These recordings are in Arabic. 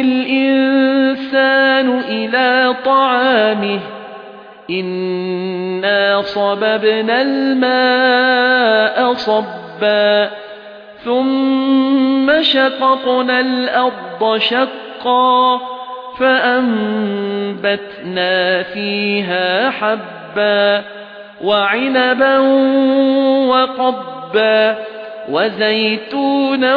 الإنسان إلى طعامه إنا صببنا الماء صبا ثم شققنا الأرض شقا فأنبتنا فيها حبا وعنبا وقبا وزيتونا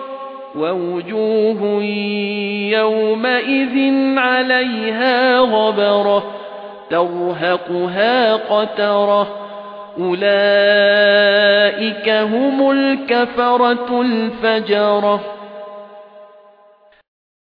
ووجوه يومئذ عليها غبرة ترهقها قترة. أولئك هم الكفرة الفجرة.